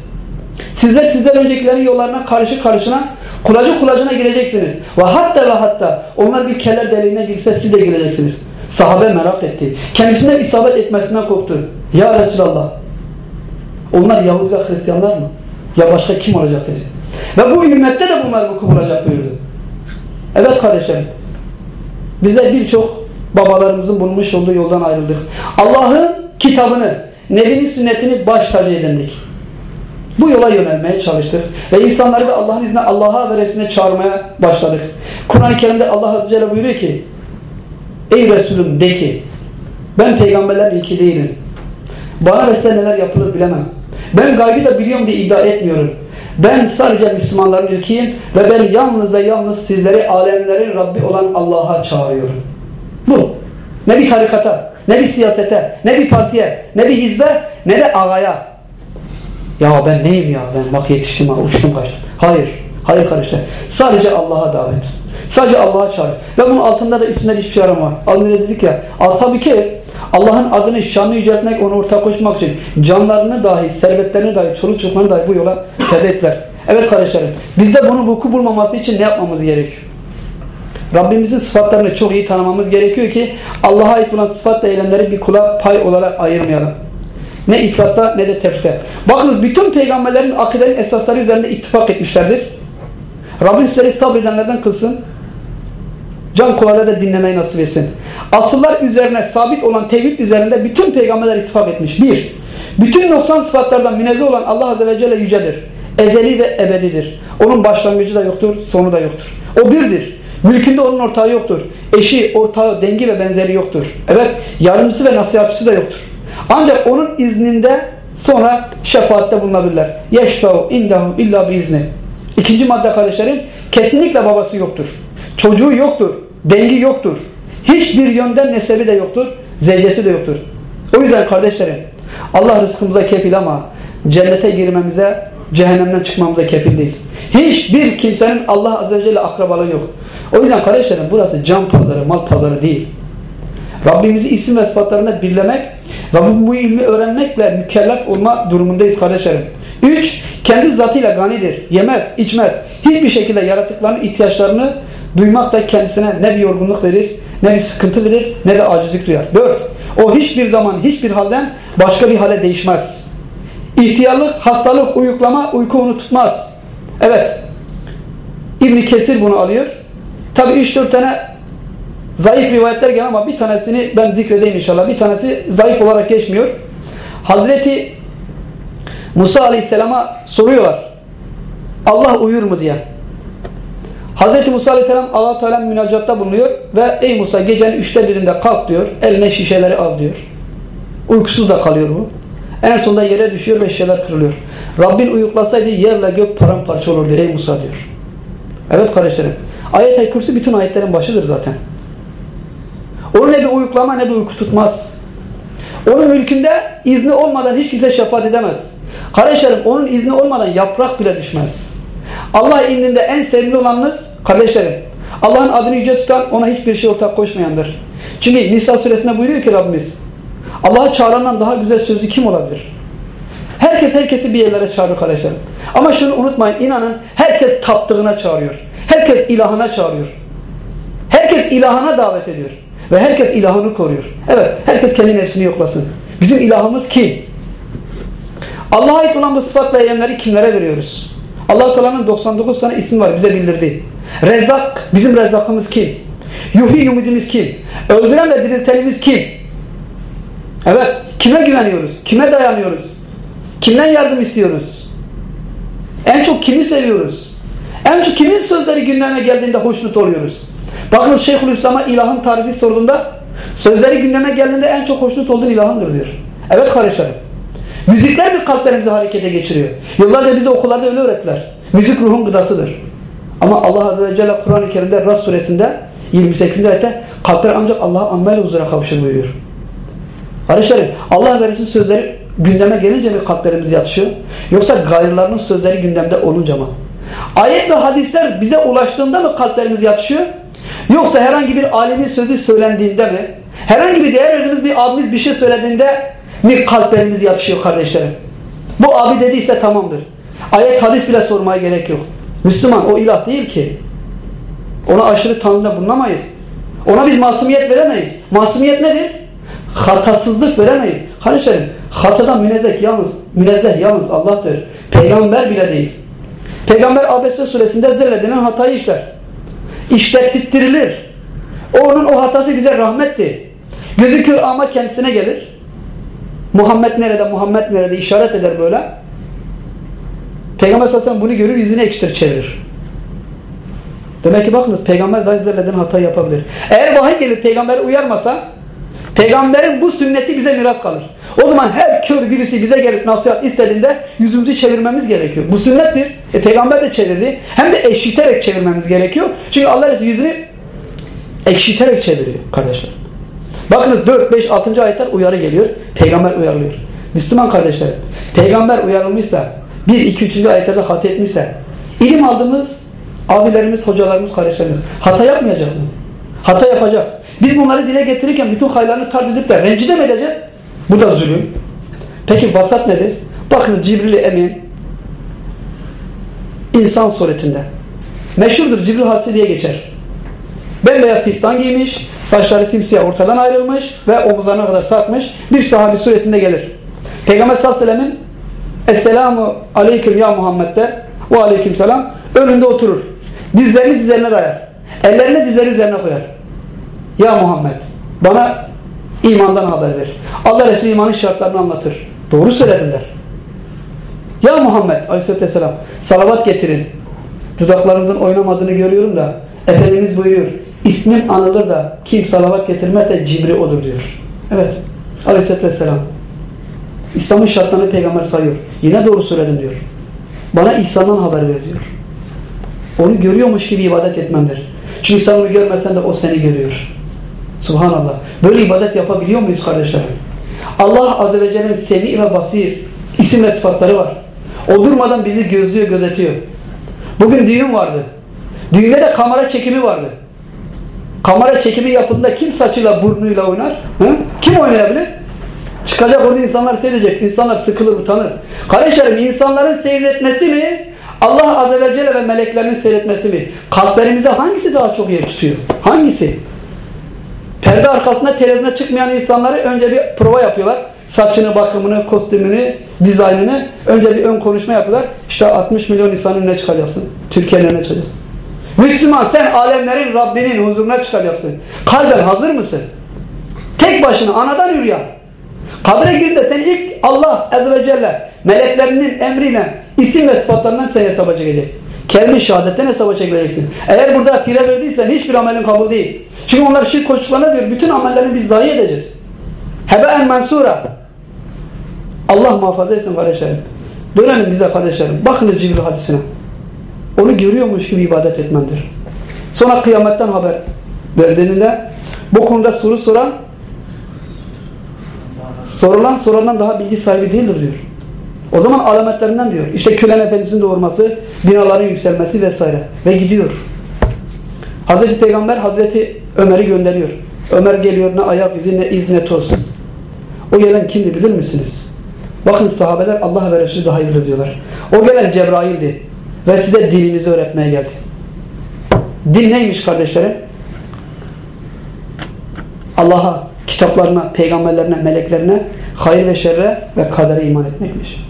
sizler sizden öncekilerin yollarına karşı karşına kulacı kulacına gireceksiniz. Ve hatta ve hatta onlar bir keller deliğine girse siz de gireceksiniz. Sahabe merak etti. Kendisine isabet etmesinden korktu. Ya Resulallah onlar Yahudi ve Hristiyanlar mı? Ya başka kim olacak dedi. Ve bu ümmette de bunlar vuku bulacak buyurdu. Evet kardeşlerim. Bizler birçok babalarımızın bulmuş olduğu yoldan ayrıldık. Allah'ın kitabını, Nebi'nin sünnetini baş tacı edindik. Bu yola yönelmeye çalıştık. Ve insanları da Allah'ın izniyle Allah'a ve Resulüne çağırmaya başladık. Kur'an-ı Kerim'de Allah Azze Celle buyuruyor ki Ey Resulüm de ki ben peygamberler ilki değilim. Bana ve size neler yapılır bilemem. Ben gaybı da biliyorum diye iddia etmiyorum. Ben sadece Müslümanların ilkiyim ve ben yalnız ve yalnız sizleri alemlerin Rabbi olan Allah'a çağırıyorum. Bu. Ne bir tarikata, ne bir siyasete, ne bir partiye, ne bir hizbe, ne de ağaya. Ya ben neyim ya ben bak yetiştim ha uçtum kaçtım. Hayır. Hayır kardeşler. Sadece Allah'a davet. Sadece Allah'a çağır. Ve bunun altında da isimler hiçbir şey arama. Az önce dedik ya. Ashab-ı Kehf Allah'ın adını şanlı yüceltmek, onu ortak koşmak için canlarını dahi, servetlerini dahi, çoluk çocuklarını dahi bu yola feda ettiler. Evet kardeşlerim. Biz de bunu vuku bulmaması için ne yapmamız gerekiyor? Rabbimizin sıfatlarını çok iyi tanımamız gerekiyor ki Allah'a ait olan sıfat ve eylemleri bir kula pay olarak ayırmayalım. Ne ifratta ne de tefrite. Bakınız bütün peygamberlerin akidenin esasları üzerinde ittifak etmişlerdir. Rabbim sizleri sabredenlerden kılsın. Can kulağıyla da dinlemeyi nasip etsin. Asıllar üzerine sabit olan tevhid üzerinde bütün peygamberler ittifak etmiş. Bir, bütün noksan sıfatlardan münezzeh olan Allah Azze ve Celle yücedir. Ezeli ve ebedidir. Onun başlangıcı da yoktur, sonu da yoktur. O birdir. Mülkünde onun ortağı yoktur. Eşi, ortağı, dengi ve benzeri yoktur. Evet, yardımcısı ve nasihatçısı da yoktur. Ancak onun izninde Sonra şefaatte bulunabilirler. Yeşfe'u indahu illa biizni. İkinci madde kardeşlerim kesinlikle babası yoktur. Çocuğu yoktur. Dengi yoktur. Hiçbir yönden nesebi de yoktur. Zevcesi de yoktur. O yüzden kardeşlerim Allah rızkımıza kefil ama cennete girmemize cehennemden çıkmamıza kefil değil. Hiçbir kimsenin Allah Azze ve Celle akrabalığı yok. O yüzden kardeşlerim burası can pazarı, mal pazarı değil. Rabbimizi isim ve sıfatlarında birlemek ve bu, bu ilmi öğrenmekle mükellef olma durumundayız kardeşlerim. Üç, kendi zatıyla ganidir. Yemez, içmez. Hiçbir şekilde yaratıkların ihtiyaçlarını duymak da kendisine ne bir yorgunluk verir, ne bir sıkıntı verir, ne de acizlik duyar. Dört, o hiçbir zaman hiçbir halden başka bir hale değişmez. İhtiyarlık, hastalık, uyuklama, uyku onu tutmaz. Evet, ibn Kesir bunu alıyor. Tabi 3-4 tane zayıf rivayetler gelen ama bir tanesini ben zikredeyim inşallah. Bir tanesi zayıf olarak geçmiyor. Hazreti Musa Aleyhisselam'a soruyorlar. Allah uyur mu diye. Hazreti Musa Aleyhisselam Allah Teala münacatta bulunuyor ve ey Musa gecenin üçte birinde kalk diyor. Eline şişeleri al diyor. Uykusuz da kalıyor bu. En sonunda yere düşüyor ve şişeler kırılıyor. Rabbin uyuklasaydı yerle gök paramparça olurdu ey Musa diyor. Evet kardeşlerim. Ayet-el Kürsi bütün ayetlerin başıdır zaten. Onun ne bir uyuklama ne bir uyku tutmaz. Onun mülkünde izni olmadan hiç kimse şefaat edemez. Kardeşlerim onun izni olmadan yaprak bile düşmez. Allah indinde en sevimli olanınız kardeşlerim. Allah'ın adını yüce tutan ona hiçbir şey ortak koşmayandır. Çünkü Nisa suresinde buyuruyor ki Rabbimiz Allah'a çağırandan daha güzel sözlü kim olabilir? Herkes herkesi bir yerlere çağırıyor kardeşlerim. Ama şunu unutmayın inanın herkes taptığına çağırıyor. Herkes ilahına çağırıyor. Herkes ilahına davet ediyor. Ve herkes ilahını koruyor. Evet herkes kendi nefsini yoklasın. Bizim ilahımız kim? Allah'a ait olan bu sıfat eylemleri kimlere veriyoruz? Allah Teala'nın 99 tane ismi var bize bildirdi. Rezzak, bizim rezzakımız kim? Yuhi yumidimiz kim? Öldüren ve diriltenimiz kim? Evet, kime güveniyoruz? Kime dayanıyoruz? Kimden yardım istiyoruz? En çok kimi seviyoruz? En çok kimin sözleri gündeme geldiğinde hoşnut oluyoruz? Bakın Şeyhülislam'a ilahın tarifi sorduğunda sözleri gündeme geldiğinde en çok hoşnut olduğun ilahındır diyor. Evet kardeşlerim. Müzikler bir kalplerimizi harekete geçiriyor. Yıllarca bize okullarda öyle öğrettiler. Müzik ruhun gıdasıdır. Ama Allah Azze ve Celle Kur'an-ı Kerim'de Ras suresinde 28. ayette kalpler ancak Allah'a amel huzura kavuşur buyuruyor. Kardeşlerim Allah ve sözleri gündeme gelince mi kalplerimiz yatışıyor? Yoksa gayrılarının sözleri gündemde olunca mı? Ayet ve hadisler bize ulaştığında mı kalplerimiz yatışıyor? Yoksa herhangi bir alemin sözü söylendiğinde mi? Herhangi bir değer verdiğimiz bir abimiz bir şey söylediğinde mi kalplerimiz yatışıyor kardeşlerim? Bu abi dediyse tamamdır. Ayet hadis bile sormaya gerek yok. Müslüman o ilah değil ki. Ona aşırı tanrıda bulunamayız. Ona biz masumiyet veremeyiz. Masumiyet nedir? Hatasızlık veremeyiz. Kardeşlerim hatadan münezzeh yalnız, münezzeh yalnız Allah'tır. Peygamber bile değil. Peygamber Abese suresinde zelledilen hatayı işler. İşlettittirilir. Onun o hatası bize rahmetti. Gözükür ama kendisine gelir. Muhammed nerede, Muhammed nerede işaret eder böyle. Peygamber sallallahu bunu görür, yüzünü ekşitir, çevirir. Demek ki bakınız peygamber dahi zerreden hata yapabilir. Eğer vahiy gelir peygamber uyarmasa peygamberin bu sünneti bize miras kalır. O zaman her kör birisi bize gelip nasihat istediğinde yüzümüzü çevirmemiz gerekiyor. Bu sünnettir. E, peygamber de çevirdi. Hem de ekşiterek çevirmemiz gerekiyor. Çünkü Allah yüzünü ekşiterek çeviriyor kardeşler. Bakınız 4, 5, 6. ayetler uyarı geliyor. Peygamber uyarılıyor. Müslüman kardeşlerim, peygamber uyarılmışsa, 1, 2, 3. ayetlerde hata etmişse, ilim aldığımız abilerimiz, hocalarımız, kardeşlerimiz hata yapmayacak mı? Hata yapacak. Biz bunları dile getirirken bütün haylarını tard edip de rencide mi edeceğiz? Bu da zulüm. Peki vasat nedir? Bakınız Cibril-i Emin insan suretinde. Meşhurdur Cibril hadisi diye geçer. Bembeyaz pistan giymiş, saçları simsiyah ortadan ayrılmış ve omuzlarına kadar sarkmış bir sahabi suretinde gelir. Peygamber sallallahu aleyhi ve sellemin Esselamu aleyküm ya Muhammed der ve aleyküm selam önünde oturur. Dizlerini dizlerine dayar. Ellerini dizleri üzerine koyar. Ya Muhammed bana imandan haber ver. Allah Resulü imanın şartlarını anlatır. Doğru söyledin der. Ya Muhammed aleyhisselatü vesselam salavat getirin. Dudaklarınızın oynamadığını görüyorum da Efendimiz buyuruyor. İsmim anılır da kim salavat getirmezse cibri odur diyor. Evet. Aleyhisselatü vesselam. İslam'ın şartlarını peygamber sayıyor. Yine doğru söyledim diyor. Bana ihsandan haber ver diyor. Onu görüyormuş gibi ibadet etmendir. Çünkü sen onu görmesen de o seni görüyor. Subhanallah. Böyle ibadet yapabiliyor muyuz kardeşlerim? Allah Azze ve Celle'nin semi ve basir isim ve sıfatları var. O durmadan bizi gözlüyor, gözetiyor. Bugün düğün vardı. Düğünde de kamera çekimi vardı. Kamera çekimi yapıldığında kim saçıyla burnuyla oynar? Hı? Kim oynayabilir? Çıkacak orada insanlar seyredecek. İnsanlar sıkılır, utanır. Kardeşlerim insanların seyretmesi mi? Allah Azze ve Celle ve meleklerinin seyretmesi mi? Kalplerimizde hangisi daha çok yer tutuyor? Hangisi? Perde arkasında televizyona çıkmayan insanları önce bir prova yapıyorlar. Saçını, bakımını, kostümünü, dizaynını önce bir ön konuşma yapıyorlar. İşte 60 milyon insanın önüne çıkacaksın. Türkiye'nin önüne çıkacaksın. Müslüman sen alemlerin Rabbinin huzuruna çıkacaksın. Kalben hazır mısın? Tek başına anadan yürüyen. Kabre girdiğinde sen ilk Allah Azze ve Celle meleklerinin emriyle isim ve sıfatlarından sen hesaba çekecek. Kelime şehadetten hesaba çekileceksin. Eğer burada fire verdiysen hiçbir amelin kabul değil. Çünkü onlar şirk koştuklarına diyor bütün amellerini biz zayi edeceğiz. Heben mensura. Allah muhafaza etsin kardeşlerim. Dönelim bize kardeşlerim. Bakınız Cibril hadisine. Onu görüyormuş gibi ibadet etmendir. Sonra kıyametten haber verdiğinde bu konuda soru soran sorulan sorandan daha bilgi sahibi değildir diyor. O zaman alametlerinden diyor. İşte kölen efendisinin doğurması, binaların yükselmesi vesaire. Ve gidiyor. Hazreti Peygamber Hazreti Ömer'i gönderiyor. Ömer geliyor ne ayak izi ne iz ne toz. O gelen kimdi bilir misiniz? Bakın sahabeler Allah ve Resulü daha iyi bilir diyorlar. O gelen Cebrail'di. Ve size dilinizi öğretmeye geldi. Dil neymiş kardeşlerim? Allah'a, kitaplarına, peygamberlerine, meleklerine, hayır ve şerre ve kadere iman etmekmiş.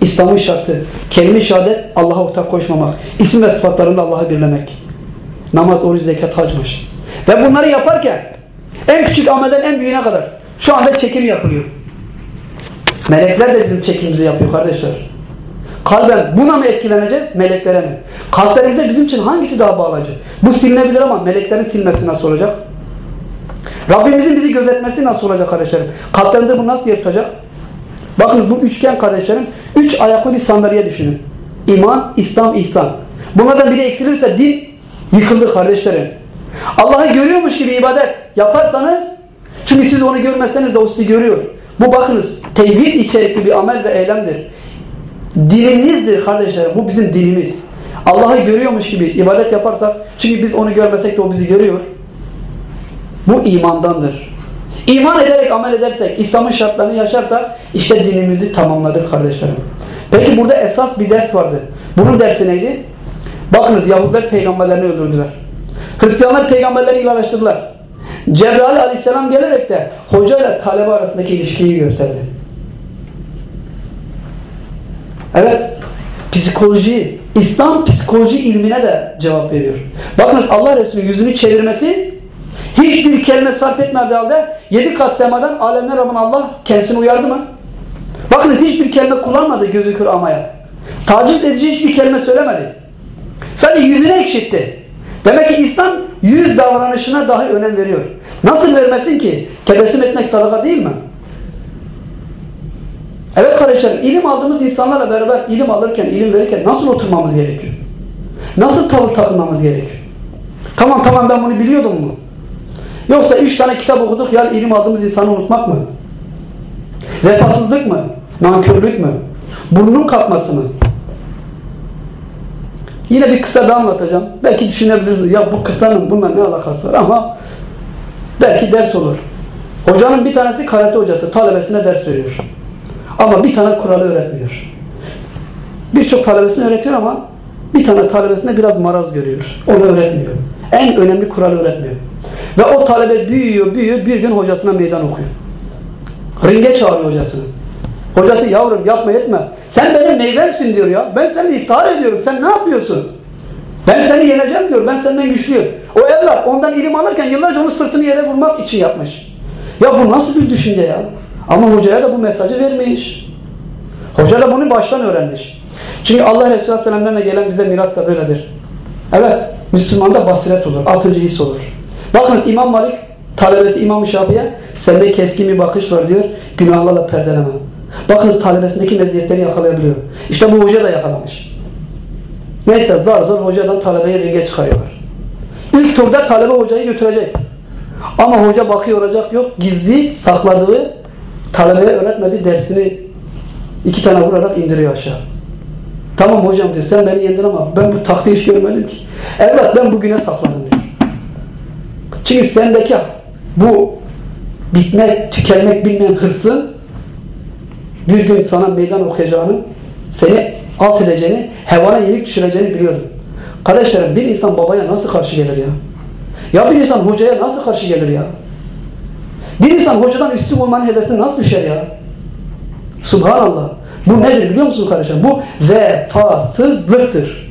İslam'ın şartı, kelime şehadet Allah'a ortak koşmamak, isim ve sıfatlarında Allah'ı birlemek. Namaz, oruç, zekat, hacmış. Ve bunları yaparken en küçük amelden en büyüğüne kadar şu anda çekim yapılıyor. Melekler de bizim çekimimizi yapıyor kardeşler. Kalben buna mı etkileneceğiz? Meleklere mi? Kalplerimizde bizim için hangisi daha bağlayıcı? Bu silinebilir ama meleklerin silmesi nasıl olacak? Rabbimizin bizi gözetmesi nasıl olacak kardeşlerim? Kalplerimizde bu nasıl yer tutacak? Bakın bu üçgen kardeşlerim, üç ayaklı bir sandalye düşünün. İman, İslam, İhsan. Bunlardan biri eksilirse din yıkıldı kardeşlerim. Allah'ı görüyormuş gibi ibadet yaparsanız, çünkü siz onu görmezseniz de o sizi görüyor. Bu bakınız, tevhid içerikli bir amel ve eylemdir. Dininizdir kardeşlerim, bu bizim dinimiz. Allah'ı görüyormuş gibi ibadet yaparsak, çünkü biz onu görmesek de o bizi görüyor. Bu imandandır. İman ederek amel edersek, İslam'ın şartlarını yaşarsak işte dinimizi tamamladık kardeşlerim. Peki burada esas bir ders vardı. Bunun dersi neydi? Bakınız Yahudiler peygamberlerini öldürdüler. Hristiyanlar peygamberleri ilerleştirdiler. Cebrail aleyhisselam gelerek de hoca ile talebe arasındaki ilişkiyi gösterdi. Evet, psikoloji, İslam psikoloji ilmine de cevap veriyor. Bakınız Allah Resulü yüzünü çevirmesi hiçbir kelime sarf etmediği halde yedi kat semadan alemler Rabbin Allah kendisini uyardı mı? Bakınız hiçbir kelime kullanmadı gözü kır amaya. Taciz edici hiçbir kelime söylemedi. Sadece yüzüne ekşitti. Demek ki İslam yüz davranışına dahi önem veriyor. Nasıl vermesin ki? Tebessüm etmek sadaka değil mi? Evet kardeşlerim, ilim aldığımız insanlarla beraber ilim alırken, ilim verirken nasıl oturmamız gerekiyor? Nasıl tavır takılmamız gerekiyor? Tamam tamam ben bunu biliyordum mu? Yoksa üç tane kitap okuduk ya ilim aldığımız insanı unutmak mı? Vefasızlık mı? Nankörlük mü? Burnun kalkması mı? Yine bir kısa da anlatacağım. Belki düşünebilirsiniz ya bu kısanın bununla ne alakası var ama belki ders olur. Hocanın bir tanesi karate hocası talebesine ders veriyor. Ama bir tane kuralı öğretmiyor. Birçok talebesini öğretiyor ama bir tane talebesinde biraz maraz görüyor. Onu öğretmiyor. En önemli kuralı öğretmiyor. Ve o talebe büyüyor, büyüyor, bir gün hocasına meydan okuyor. Ringe çağırıyor hocasını. Hocası yavrum yapma etme. Sen benim meyvemsin diyor ya. Ben seni iftihar ediyorum. Sen ne yapıyorsun? Ben seni yeneceğim diyor. Ben senden güçlüyüm. O evlat ondan ilim alırken yıllarca onun sırtını yere vurmak için yapmış. Ya bu nasıl bir düşünce ya? Ama hocaya da bu mesajı vermiş. Hoca da bunu baştan öğrenmiş. Çünkü Allah Resulü Aleyhisselam'dan gelen bize miras da böyledir. Evet, Müslümanda basiret olur, altıncı his olur. Bakın İmam Malik talebesi İmam Şafii'ye sende keskin bir bakış var diyor, günahlarla perdeleme. Bakınız talebesindeki meziyetleri yakalayabiliyor. İşte bu hoca da yakalamış. Neyse zar zor hocadan talebeyi ringe çıkarıyorlar. İlk turda talebe hocayı götürecek. Ama hoca bakıyor olacak yok. Gizli sakladığı talebeye öğretmediği dersini iki tane vurarak indiriyor aşağı. Tamam hocam diyor sen beni yendin ama ben bu taktiği hiç görmedim ki. Evet ben bugüne sakladım diyor. Çünkü sendeki bu bitmek, tükenmek bilmeyen hırsın bir gün sana meydan okuyacağını, seni alt edeceğini, hevana yenik düşüreceğini biliyordum. Kardeşlerim bir insan babaya nasıl karşı gelir ya? Ya bir insan hocaya nasıl karşı gelir ya? Bir insan hocadan üstün olmanın hevesine nasıl düşer ya? Subhanallah. Bu nedir biliyor musunuz kardeşlerim? Bu vefasızlıktır.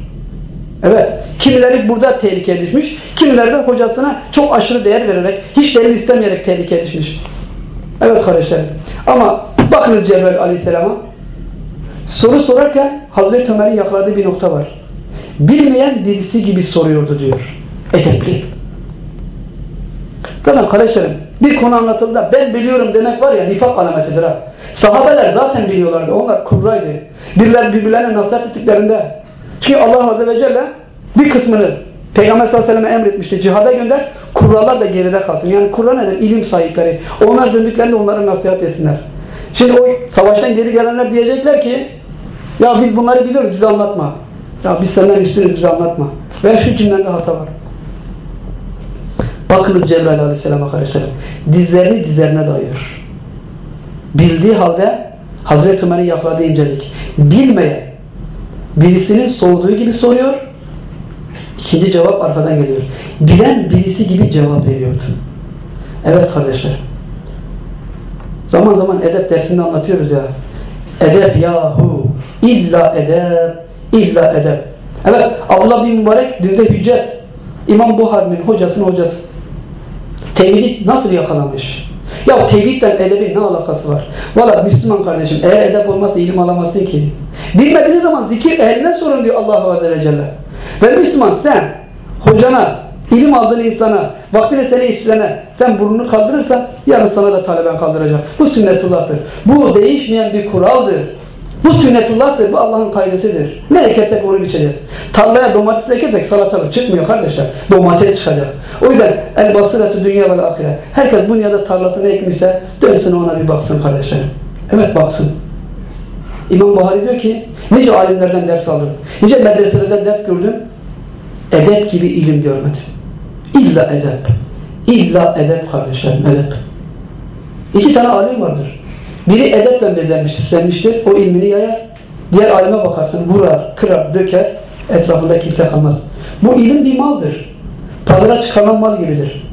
Evet. Kimileri burada tehlikeye düşmüş. Kimileri de hocasına çok aşırı değer vererek, hiç delil istemeyerek tehlikeye düşmüş. Evet kardeşlerim. Ama bakınız Cebrail Aleyhisselam'a soru sorarken Hazreti Ömer'in yakaladığı bir nokta var. Bilmeyen birisi gibi soruyordu diyor. Edepli. Zaten kardeşlerim bir konu anlatıldığında ben biliyorum demek var ya nifak alametidir ha. Sahabeler zaten biliyorlardı. Onlar kurraydı. Biriler birbirlerine nasihat ettiklerinde. Çünkü Allah Azze ve Celle bir kısmını Peygamber sallallahu aleyhi ve sellem emretmişti. Cihada gönder. Kurralar da geride kalsın. Yani kurra nedir? İlim sahipleri. Onlar döndüklerinde onlara nasihat etsinler. Şimdi o savaştan geri gelenler diyecekler ki ya biz bunları biliyoruz bize anlatma. Ya biz senden üstünüz bize anlatma. Ve şu cümlende hata var. Bakınız Cebrail aleyhisselama kardeşlerim. Dizlerini dizlerine dayıyor. Bildiği halde Hazreti Ömer'in yakaladığı incelik. Bilmeyen birisinin sorduğu gibi soruyor. İkinci cevap arkadan geliyor. Bilen birisi gibi cevap veriyordu. Evet kardeşler. Zaman zaman edep dersinde anlatıyoruz ya. Edep yahu. İlla edep. İlla edep. Evet Abdullah bin Mübarek dinde hüccet. İmam Buhari'nin hocasının hocası. Tevhidi nasıl yakalamış? Ya tevhidden edebin ne alakası var? Valla Müslüman kardeşim eğer edep olmazsa ilim alamazsın ki. Bilmediğiniz zaman zikir ehline sorun diyor Allah Azze ve Celle. Ve Müslüman sen hocana, ilim aldığın insana, vaktine seni işlene sen burnunu kaldırırsan yarın sana da taleben kaldıracak. Bu sünnetullah'tır. Bu değişmeyen bir kuraldır. Bu sünnetullah'tır. Bu Allah'ın kaydesidir. Ne ekersek onu biçeceğiz. Tarlaya domates ekersek salatalık çıkmıyor kardeşler. Domates çıkacak. O yüzden el basiratü dünya ve ahire. Herkes dünyada tarlasını ekmişse dönsün ona bir baksın kardeşler. Evet baksın. İmam Buhari diyor ki nice alimlerden ders aldım. Nice medreselerden ders gördüm. Edep gibi ilim görmedim. İlla edep. İlla edep kardeşlerim edep. İki tane alim vardır. Biri edeple bezenmiş, süslenmiştir. O ilmini yayar. Diğer alime bakarsın. Vurar, kırar, döker. Etrafında kimse kalmaz. Bu ilim bir maldır. Pazara çıkarılan mal gibidir.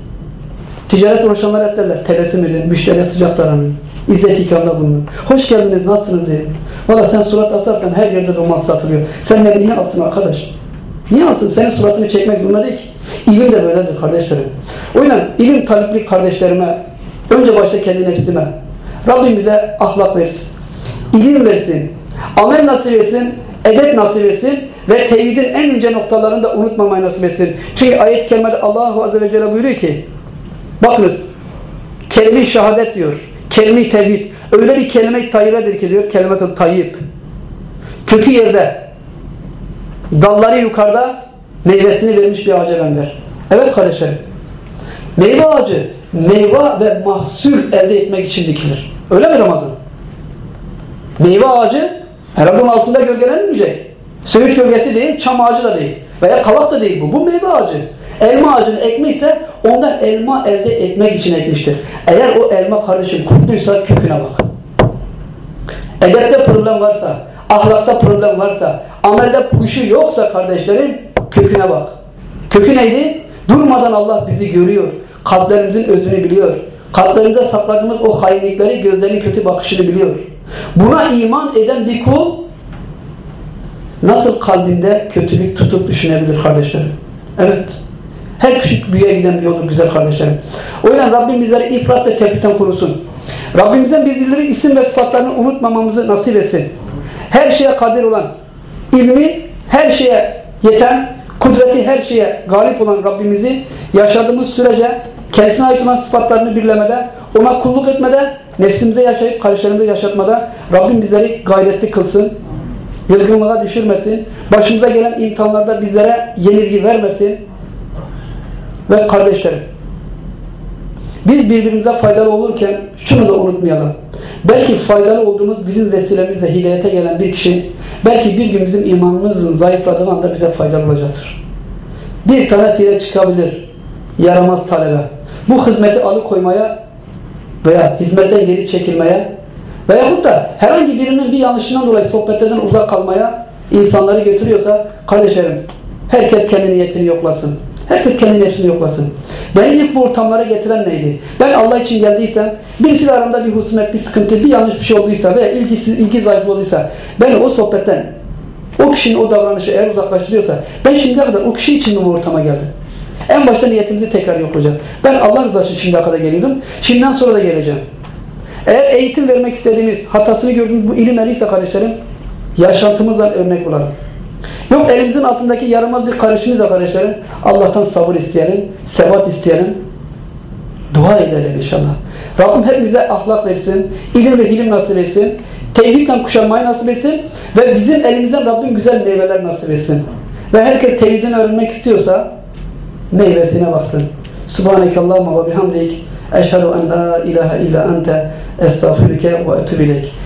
Ticaret uğraşanlar hep derler. Tebessüm edin, müşteriye sıcak davranın. İzzet ikramda bulunun. Hoş geldiniz, nasılsınız diye. Valla sen surat asarsan her yerde de mal satılıyor. Sen ne niye alsın arkadaş? Niye alsın? Senin suratını çekmek zorunda değil ki. İlim de böyledir kardeşlerim. O yüzden ilim taliplik kardeşlerime, önce başta kendi nefsime, Rabbim bize ahlak versin. ilim versin. Amel nasip etsin. Edep nasip etsin. Ve tevhidin en ince noktalarını da unutmamayı nasip etsin. Çünkü ayet-i kerimede Allahu Azze ve Celle buyuruyor ki bakınız kelime-i şehadet diyor. Kelime-i tevhid. Öyle bir kelime-i tayyibedir ki diyor. Kelime-i tayyib. Kökü yerde. Dalları yukarıda meyvesini vermiş bir ağaca benzer. Evet kardeşlerim. Meyve ağacı meyve ve mahsul elde etmek için dikilir. Öyle mi Ramazan? Meyve ağacı onun altında gölgelenmeyecek. Söğüt gölgesi değil, çam ağacı da değil. Veya kavak da değil bu. Bu meyve ağacı. Elma ağacını ekmişse ondan elma elde etmek için ekmiştir. Eğer o elma kardeşim kurtluysa köküne bak. Edepte problem varsa, ahlakta problem varsa, amelde kuşu yoksa kardeşlerim köküne bak. Kökü neydi? Durmadan Allah bizi görüyor. Kalplerimizin özünü biliyor. Kalplerimize sakladığımız o hainlikleri, gözlerin kötü bakışını biliyor. Buna iman eden bir kul nasıl kalbinde kötülük tutup düşünebilir kardeşlerim? Evet. Her küçük büyüye giden bir yoldur güzel kardeşlerim. O yüzden Rabbim bizleri ifrat ve tefritten korusun. Rabbimizden bildiğleri isim ve sıfatlarını unutmamamızı nasip etsin. Her şeye kadir olan, ilmi her şeye yeten, kudreti her şeye galip olan Rabbimizi yaşadığımız sürece kendisine ait olan sıfatlarını birlemede, ona kulluk etmede nefsimize yaşayıp kardeşlerimize yaşatmada Rabbim bizleri gayretli kılsın. Yılgınlığa düşürmesin. Başımıza gelen imtihanlarda bizlere yenilgi vermesin. Ve kardeşlerim biz birbirimize faydalı olurken şunu da unutmayalım. Belki faydalı olduğumuz bizim vesilemizle hidayete gelen bir kişi belki bir gün bizim imanımızın zayıfladığı anda bize faydalı olacaktır. Bir tane fire çıkabilir. Yaramaz talebe. Bu hizmeti alıkoymaya veya hizmetten geri çekilmeye veyahut da herhangi birinin bir yanlışından dolayı sohbetlerden uzak kalmaya insanları götürüyorsa kardeşlerim herkes kendi niyetini yoklasın. Herkes kendi nefsini yoklasın. Beni ilk bu ortamlara getiren neydi? Ben Allah için geldiysem, birisiyle aramda bir husumet, bir sıkıntı, bir yanlış bir şey olduysa veya ilgisiz, ilgi zayıflığı olduysa beni o sohbetten, o kişinin o davranışı eğer uzaklaştırıyorsa ben şimdiye kadar o kişi için mi bu ortama geldim? En başta niyetimizi tekrar yoklayacağız. Ben Allah rızası için şimdiye kadar geliyordum. Şimdiden sonra da geleceğim. Eğer eğitim vermek istediğimiz, hatasını gördüğümüz bu ilim eliyse kardeşlerim, yaşantımızdan örnek olalım. Yok elimizin altındaki yaramaz bir kardeşimizle kardeşlerim, Allah'tan sabır isteyelim, sebat isteyelim, dua edelim inşallah. Rabbim hepimize ahlak versin, ilim ve ilim nasip etsin, tevhidle kuşanmayı nasip etsin ve bizim elimizden Rabbim güzel meyveler nasip etsin. Ve herkes tevhidini öğrenmek istiyorsa meyvesine baksın. Subhaneke Allahumma ve bihamdik. Eşhedü en la ilahe illa ente estağfiruke ve ileyk.